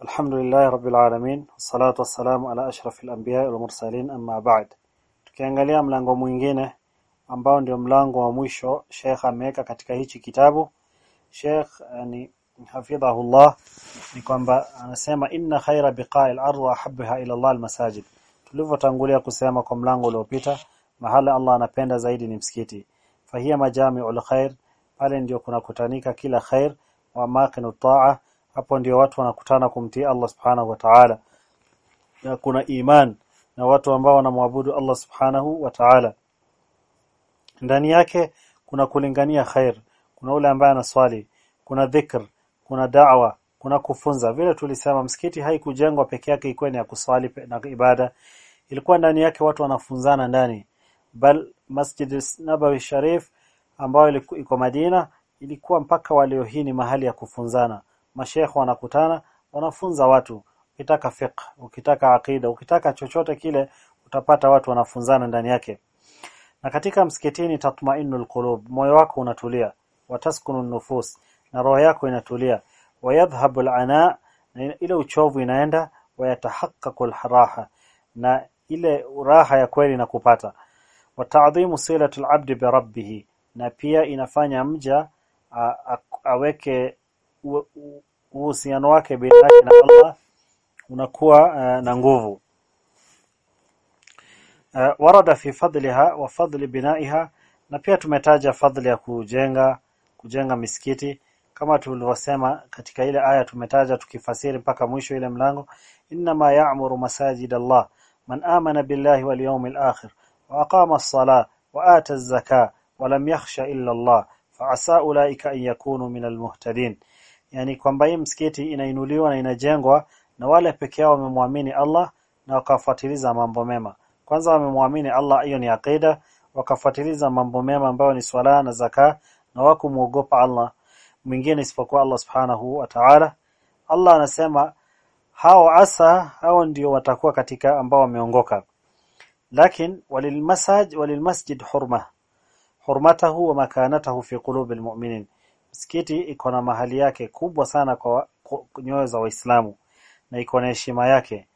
Alhamdulillahi Rabbil Alamin. Wassalatu wassalamu ala ashrafil anbiya wal mursalin. Amma ba'd. Tukiangalia mlango mwingine ambao ndio mlango wa mwisho Sheikh ameweka katika hichi kitabu. Sheikh yani hafidhahullah ni kwamba anasema inna khaira biqa'il ardh wa habbaha ila Allah almasajid. Tulivyotangulia kusema kwa mlango uliopita mahala Allah anapenda zaidi ni msikiti. Fahiya majami'ul khair pale ndio kuna kutanika kila khair. Wa maqinu ta'a hapo ndio watu wanakutana kumtii Allah subhanahu wa ta'ala. Na kuna iman na watu ambao wanamwabudu Allah subhanahu wa ta'ala. Ndani yake kuna kulingania khair kuna ule ambaye anaswali kuna dhikr kuna da'wa kuna kufunza. Vile tulisema msikiti haikujengwa peke yake ikuwe ni ya kuswali na ibada. Ilikuwa ndani yake watu wanafunzana ndani. Bal Masjid Nabawi Sharif ambayo iko Madina ilikuwa mpaka walio hii ni mahali ya kufunzana mashekh wanakutana wanafunza watu. Ukitaka fiqh ukitaka aqida ukitaka chochote kile utapata watu wanafunzana ndani yake. Na katika msikitini tatma'innul qulub moyo wako unatulia. Wataskunu nufus na roho yako inatulia. Wayadhhabu al'ana ile uchovu inaenda. Wayatahaqqaqu al-raha na ile raha ya kweli nakupata wata'dhimu silatul abdi bi rabbih na pia inafanya mja aweke uhusiano wake baina yake na Allah unakuwa uh, na nguvu. Uh, warada fi fadliha wa fadli binaiha na pia tumetaja fadli ya kujenga kujenga misikiti. Kama tulivyosema katika ile aya tumetaja tukifasiri mpaka mwisho ile mlango inma ya'muru masajid Allah man amana billahi wal yawmil akhir wa aqama as-salah wa ata az-zakah wa lam yakhsha illa Allah fa'asa ulaika an yakunu minal muhtadin yani kwamba hii msikiti inainuliwa na inajengwa na wale peke yao wamemwamini Allah na wakafuatiliza mambo mema. Kwanza wamemwamini Allah hiyo ni aqida wakafuatiliza mambo mema ambayo ni swala na zaka na wakumuogopa Allah. Mwingine isipokuwa Allah subhanahu wa ta'ala. Allah anasema hao asa hao ndio watakuwa katika ambao wameongoka. Lakin walilmasaj walilmasjid hurma. Hurmatahu wa makanatahu fi qulubi almu'minin msikiti iko na mahali yake kubwa sana kwa nyoyo za waislamu na iko na heshima yake.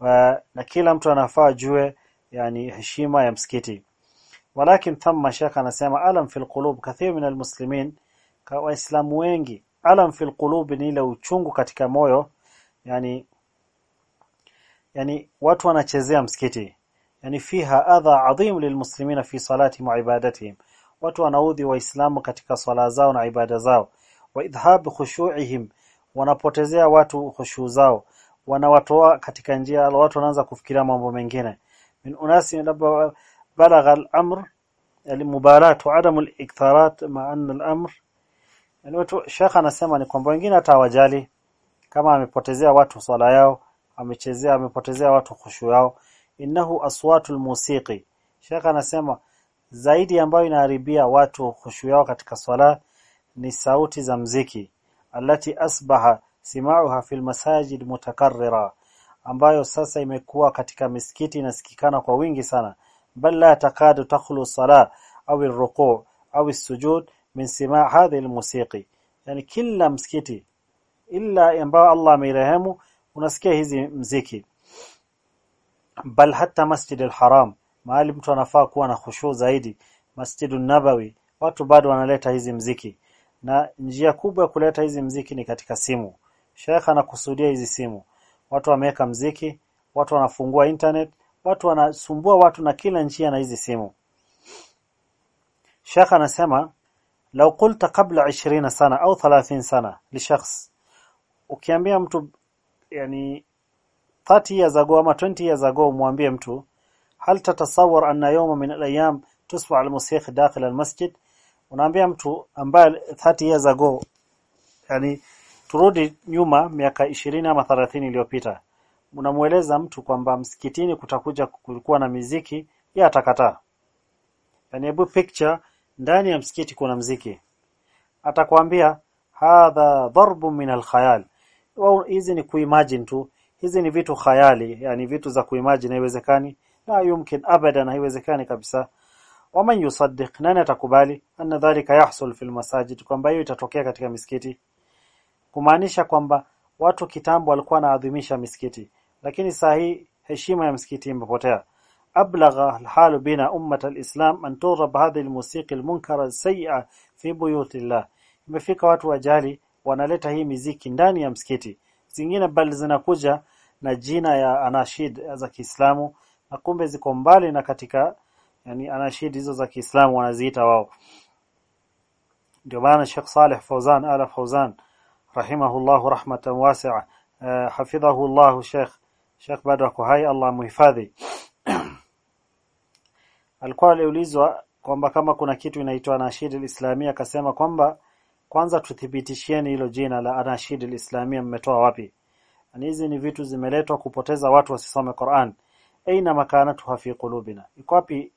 Wa, na kila mtu anafaa jue yani heshima ya msikiti. Walakin thamma shaka anasema alam fil qulub kathir min almuslimin waislamu wengi alam fil qulub ni ile uchungu katika moyo yani yani watu wanachezea msikiti. Yani fiha adha adhim lilmuslimina fi salati wa ibadatihim watu wanaudhi waislamu katika swala zao na ibada zao. Wa idhhab khushu'ihim wanapotezea watu khushu zao. Wanawatoa katika njia watu wanaanza kufikiria mambo mengine. Min unasi balagha al-amr al-mubalat wa adam al-iktharat ma anna al-amr. Yani watu shekha anasema ni kwamba wengine hata wajali kama amepotezea watu swala yao amechezea amepotezea watu khushu yao. Innahu aswatul musiqi. Shekha anasema zaidi ambayo inaharibia watu khushu yao katika swala ni sauti za mziki. Alati asbaha simauha fil masajid mutakarrira. Ambayo sasa imekuwa katika misikiti inasikikana kwa wingi sana. Bal la takadu takhlu sala au ruku' au sujud min sima' hadhihi almusiqi. Yani kila msikiti illa ambao Allah amerehemu unasikia hizi mziki. Bal hata masjid al-haram mahali mtu anafaa kuwa na khushu zaidi Masjidun Nabawi watu bado wanaleta hizi mziki. Na njia kubwa ya kuleta hizi mziki ni katika simu. Sheikh anakusudia hizi simu. Watu wameweka mziki watu wanafungua internet watu wanasumbua watu na kila njia na hizi simu. Sheikh anasema lau قلت kabla 20 sana au 30 sana li shakhs. Ukiambia mtu yani 30 years ago ama 20 years ago umwambie mtu hal tatasawar anna yawma min al-ayyam tusfa al-musikh dakhil al-masjid unaambia mtu ambaye 30 years ago yani turudi nyuma miaka ishirini ama 30 iliyopita unamueleza mtu kwamba msikitini kutakuja kulikuwa na miziki ya atakataa yani hebu picture ndani ya msikiti kuna mziki atakwambia hadha darbu min alkhayal hizi ni kuimagine tu hizi ni vitu khayali yani vitu za kuimagine haiwezekani la yumkin abadan haiwezekani kabisa waman yusaddiq nani atakubali anna dhalika yahsul fil masajid kwamba hiyo itatokea katika misikiti kumaanisha kwamba watu kitambo walikuwa naadhimisha misikiti lakini sahi heshima ya msikiti imepotea ablagha alhal bina ummat alislam an turab hadhihi almusiqi almunkara alsay'a fi buyutillah imefika watu wajali wanaleta hii miziki ndani ya msikiti zingine bali zinakuja na jina ya anashid za Kiislamu na kumbe ziko mbali na katika yani anashid hizo za Kiislamu wanaziita wao. Ndio maana Sheikh Saleh Fauzan ala Fauzan rahimahullah rahmatan wasi'a uh, hafidhahu Allah Sheikh Sheikh bado ako hai Allah muhifadhi alikuwa aliulizwa kwamba kama kuna kitu inaitwa Anashid alislamia akasema kwamba kwanza tuthibitishieni hilo jina la Anashid alislamia mmetoa wapi? Yani hizi ni vitu zimeletwa kupoteza watu wasisome Qur'an aina makanatuha fi qulubina. Iko wapi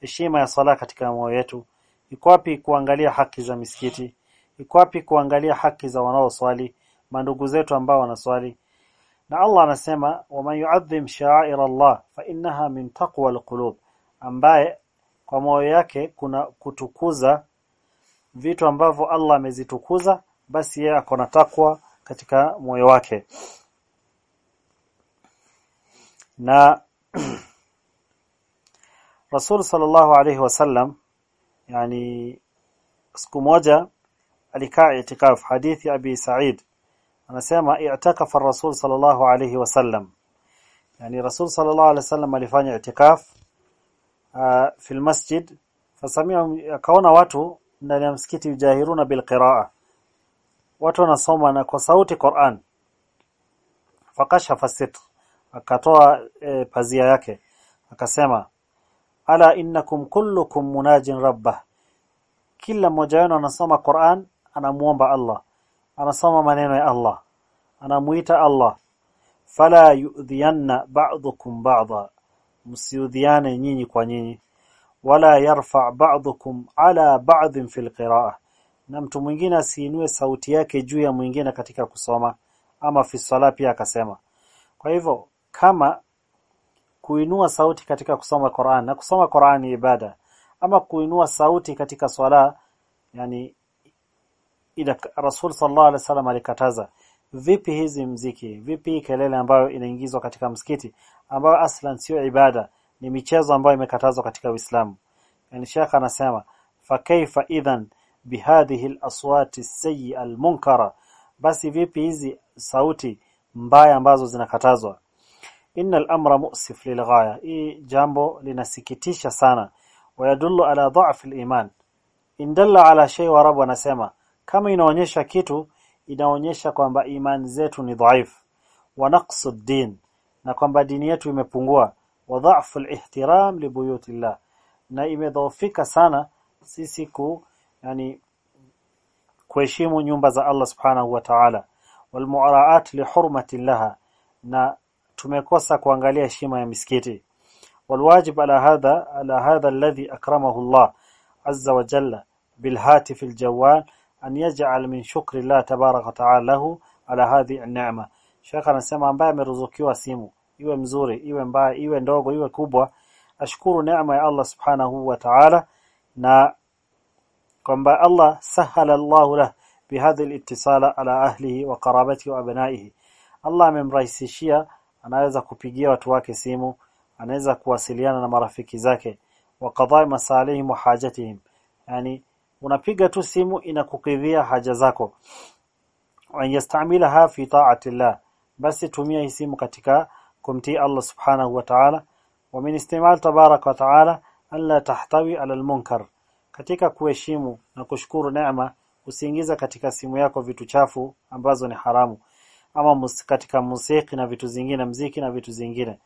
heshima ya sala katika moyo yetu iko wapi kuangalia haki za misikiti? Iko wapi kuangalia haki za wanaoswali? Mandugu zetu ambao wanaswali? Na Allah anasema waman yu'adhim sha'air Allah fa innaha min taqwa alqulub. Ambaye kwa moyo yake kuna kutukuza vitu ambavyo Allah amezitukuza basi yeye ako na takwa katika moyo wake. Na Rasul sallallahu alayhi wasallam yani siku moja alikaa itikaf. Hadithi Abi Sa'id anasema i'takafa Rasul sallallahu alayhi wasallam yani Rasul sallallahu alayhi wasallam alifanya itikaf uh, fi masjid. Fasamia akaona watu ndani ya msikiti yujahiruna bilqiraa watu wanasoma na kwa sauti Qur'an. Fakashafa sitr akatoa e, pazia yake. Akasema ala innakum kullukum munajin rabbah. Kila mmoja wenu anasoma Qur'an anamuomba Allah. Anasoma maneno ya Allah. Anamuita Allah. Fala yu'dhiyanna ba'dukum ba'dha. Msiudhiane nyinyi kwa nyinyi. Wala yarfa ba'dukum ala ba'dhin fil qira'ah. Na mtu mwingine asiinue sauti yake juu ya mwingine katika kusoma ama fi sala pia akasema. Kwa hivyo kama kuinua sauti katika kusoma Qur'an na kusoma Qur'an ni ibada ama kuinua sauti katika swala yani ila Rasul sallallahu alaihi wasallam alikataza vipi hizi mziki vipi kelele ambayo inaingizwa katika msikiti ambayo aslan sio ibada ni michezo ambayo imekatazwa katika Uislamu. Yani Sheikh anasema fa kaifa idhan bihadhihi al-aswati as-sayyi'a al-munkara basi vipi hizi sauti mbaya ambazo zinakatazwa inna al-amra mu'sif lilghaya hii jambo linasikitisha sana. Wayadullu ala dha'fi al-iman indalla ala shay wa rabb anasema kama inaonyesha kitu inaonyesha kwamba imani zetu ni dhaifu wa naqsu din na kwamba dini yetu imepungua. Wa dha'fu al-ihtiram na imedhoofika sana sisi ku yani kuheshimu nyumba za Allah subhanahu wa ta'ala. Wal mu'araat li laha na tumekosa kuangalia heshima ya misikiti والواجب على هذا على هذا الذي أكرمه الله عز وجل بالهاتف الجوال أن يجعل من شكر الله تبارك وتعالى له على هذه النعمة Sheikh anasema ambaye ameruzukiwa simu iwe mzuri iwe mbaya iwe ndogo iwe kubwa ashukuru neema ya Allah subhanahu wa ta'ala na kwamba Allah sahala Allah lah bihadhi al-ittisala ala ahlihi wa qarabatihi wa abnaihi Allah amemrahisishia anaweza kupigia watu wake simu anaweza kuwasiliana na marafiki zake wa qadai masalihim wa hajatihim. Yani unapiga tu simu inakukidhia haja zako. Wa fi ta'ati llah. Basi tumia hii simu katika kumtii Allah subhanahu wa ta'ala. Wa min istimal tabarak wa ta'ala alla tahtawi ala al-munkar katika kuheshimu na kushukuru neema usiingiza katika simu yako vitu chafu ambazo ni haramu ama katika musiki na vitu zingine mziki na vitu zingine.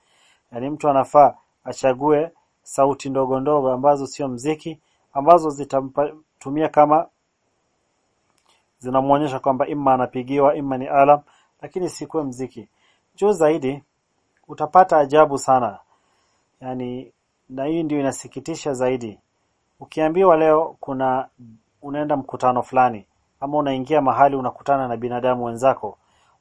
Yani mtu anafaa achague sauti ndogo ndogo ambazo sio mziki ambazo zitamtumia kama zinamuonyesha kwamba imma anapigiwa imma ni alam lakini sikuwe mziki. Juu zaidi utapata ajabu sana. Yani na hii ndio inasikitisha zaidi. Ukiambiwa leo kuna unaenda mkutano fulani ama unaingia mahali unakutana na binadamu wenzako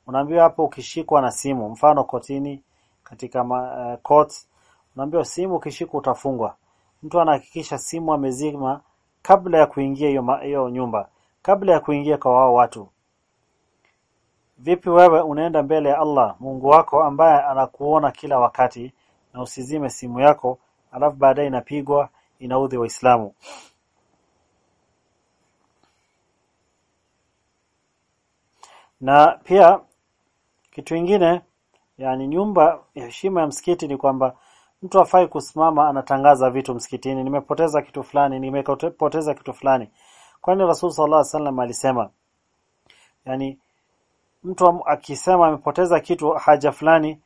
unaambiwa hapo ukishikwa na simu mfano kotini katika ma, uh, court unaambiwa simu ukishikwa utafungwa. Mtu anahakikisha simu amezima kabla ya kuingia hiyo hiyo nyumba kabla ya kuingia kwa wao watu. Vipi wewe unaenda mbele ya Allah Mungu wako ambaye anakuona kila wakati na usizime simu yako alafu baadaye inapigwa inaudhi waislamu? Na pia kitu kingine yani nyumba heshima ya msikiti ni kwamba mtu afai kusimama anatangaza vitu msikitini. Nimepoteza kitu fulani nimepoteza kitu fulani. Kwani Rasul sallallahu alaihi wasallam alisema yani mtu akisema amepoteza kitu haja fulani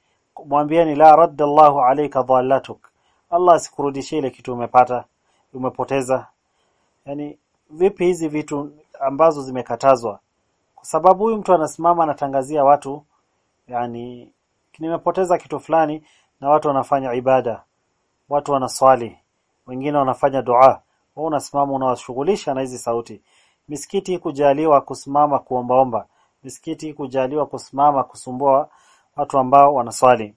mwambieni la raddallahu alayka dhallatuk. Allah sikurudishie ile kitu umepata umepoteza. Yani vipi hizi vitu ambazo zimekatazwa? Kwa sababu huyu mtu anasimama anatangazia watu yani nimepoteza kitu fulani na watu wanafanya ibada. Watu wanaswali. Wengine wanafanya dua. Wewe unasimama unawashughulisha na hizi sauti. Misikiti kujaliwa kusimama kuombaomba. Misikiti kujaliwa kusimama kusumbua watu ambao wanaswali.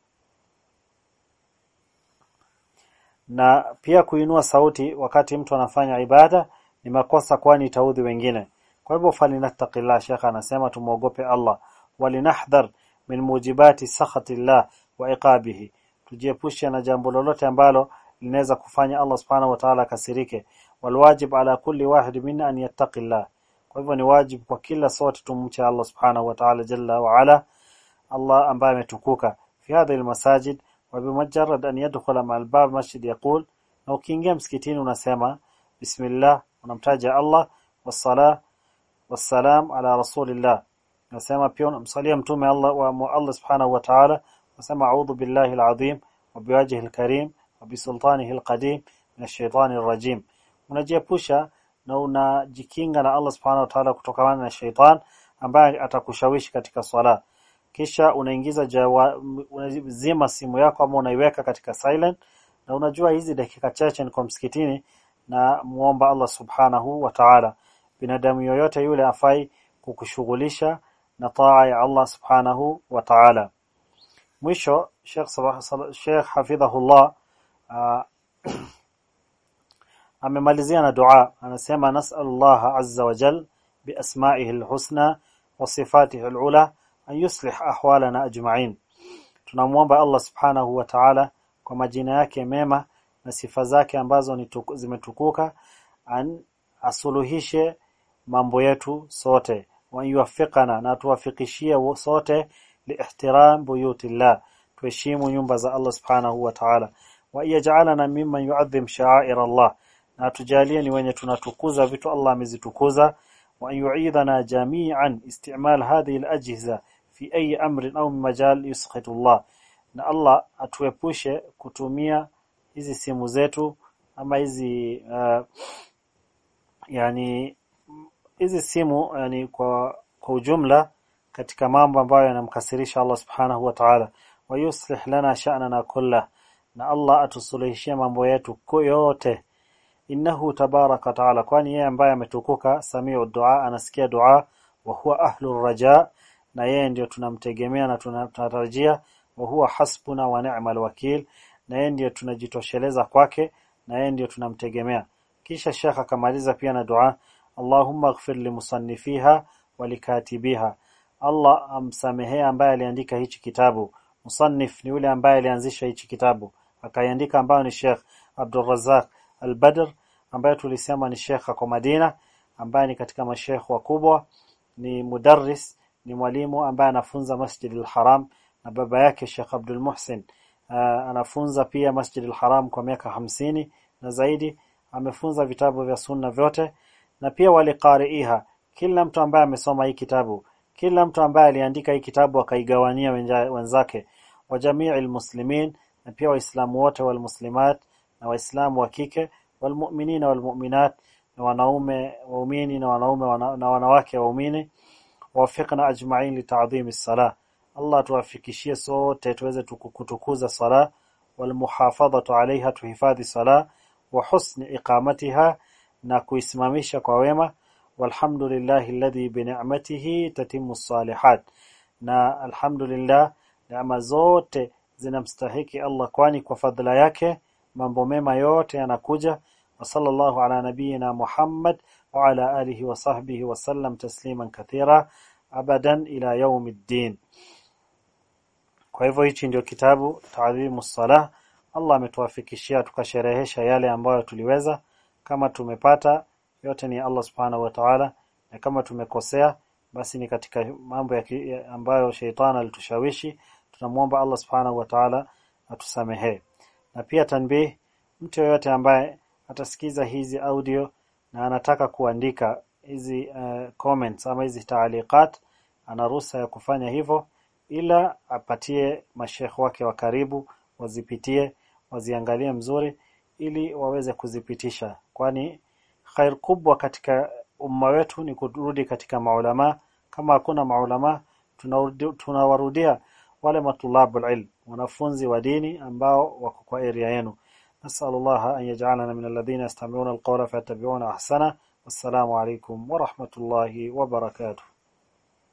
Na pia kuinua sauti wakati mtu anafanya ibada ni makosa kwani itaudhi wengine. Kwa hivyo falinattaqillah shekha anasema tumuogope Allah. Walinahdhar min mujibati sakhatillah wa iqabihi. Tujiepushe na jambo lolote ambalo linaweza kufanya Allah subhanahu wa ta'ala kasirike walwajib ala kulli wahid minna an yattaqillah. Kwa hivyo ni wajibu kwa kila sote tumche Allah subhanahu wa ta'ala jalla wa ala Allah ambaye ametukuka. Fi hadhihi almasajid wa bimajarrad an yadkhula ma bab masjid yaqul na ukiingia msikitini unasema bismillah unamtaja Allah wassalah wassalam ala rasulillah nasema pia unamsalia mtume Allah wa Allah subhanahu wa ta'ala. Nasema a'udhu billahi alazim wa biwajhihi alkarim wa bisultanihi alqadim min ash-shaytani ar-rajim. Unajiepusha na unajikinga na Allah subhanahu wa ta'ala kutokana na shaitan ambaye atakushawishi katika swala. Kisha unaingiza unazima simu yako ama unaiweka katika silent na unajua hizi dakika chache ni kwa msikitini na muomba Allah subhanahu wa ta'ala. Binadamu yoyote yule afai kukushughulisha na taa ya Allah subhanahu wa ta'ala mwisho Sheikh Sheikh hafidhahullah uh, amemalizia na dua. Anasema nas'alullah azza wa jal biasma'ihi alhusna wa sifatihi alula an yuslih ahwalana ajma'in. Tunamuomba Allah subhanahu wa ta'ala kwa majina yake mema na sifa zake ambazo ni zimetukuka an asuluhishe mambo yetu sote wa yuwaffiqana na tuwafikishie sote liihtiram buyutillah tuheshimu nyumba za Allah subhanahu wa ta'ala. Wa yaj'alana mimman yu'azzim sha'air Allah na tujalie ni wenye tunatukuza vitu Allah amezitukuza. Wa yu'idhana jami'an istimal hadhihi al-ajhiza fi ayi amrin au majal yusqitu Allah na Allah atuepushe kutumia hizi simu zetu ama hizi uh, yani hizi simu yani kwa kwa ujumla katika mambo ambayo yanamkasirisha Allah subhanahu wa ta'ala. Wa yuslih lana sha'nana kulla na Allah atusuluhishie mambo yetu yote. Innahu tabaraka ta'ala kwani yeye ambaye ametukuka samiu dua anasikia dua wa huwa ahlu raja na yeye ndio tunamtegemea na tunatarajia wa huwa hasbuna wa ni'mal wakil na yeye ndio tunajitosheleza kwake na yeye ndio tunamtegemea. Kisha shekha akamaliza pia na dua Allahumma ighfir limusannifiha walikatibiha, wa likatibiha Allah amsamehe ambaye aliandika hichi kitabu. Musannif ni yule ambaye alianzisha hichi kitabu. Akaiandika ambayo ni Sheikh Abdul Razzaq Al-Badr ambaye tulisema ni Sheikh kwa Madina ambaye ni katika mashekh wakubwa ni mudarris ni mwalimu ambaye anafunza Masjid al-Haram na baba yake Sheikh Abdul Muhsin. Uh, anafunza pia Masjid al-Haram kwa miaka hamsini na zaidi. Amefunza vitabu vya sunna vyote na pia waliqari'iha kila mtu ambaye amesoma hii kitabu kila mtu ambaye aliandika hii kitabu akaigawania wenzake wa jami'il muslimin na pia waislamu wote walmuslimat na waislamu wa kike walmu'minina walmu'minat na wanaume waumini na wanaume wana, na wanawake waumini wafiqna ajma'in lita'dhim as-salah Allah tuwafikishie sote tuweze kutukuza sala walmuhafadhatu alaiha tuhifadhi sala wa husni iqamatiha na kuisimamisha kwa wema. Walhamdulillahi alladhi bi ni'matihi tatimmu salihat. Na alhamdulillah neema zote zinamstahiki Allah kwani kwa fadhila yake mambo mema yote yanakuja. Ala nabiyyina Muhammad wa ala alihi wa sahbihi wa sallam tasliman kathira abadan ila yaumiddin kwa hivyo hichi ndio kitabu Ta'dhimu Salah. Allah ametuwafikishia tukasherehesha yale ambayo tuliweza kama tumepata yote ni Allah Subhanahu wa Ta'ala na kama tumekosea basi ni katika mambo ambayo sheitani alitushawishi tunamwomba Allah Subhanahu wa Ta'ala atusamehe. Na pia tanbih mtu yoyote ambaye atasikiza hizi audio na anataka kuandika hizi uh, comments ama hizi taaliqat ana ruhusa ya kufanya hivyo ila apatie mashekh wake wa karibu wazipitie waziangalie mzuri ili waweze kuzipitisha kwani khair kubwa katika umma wetu ni kurudi katika maulama. Kama hakuna maulama tunawarudia wale matulabul ilm wanafunzi wa dini ambao wako kwa area yenu. Nasallallahu an yaj'alana min alladhina yastami'una alqawla fayattabi'una ahsana. Wassalamu alaykum wa rahmatullahi wa barakatuh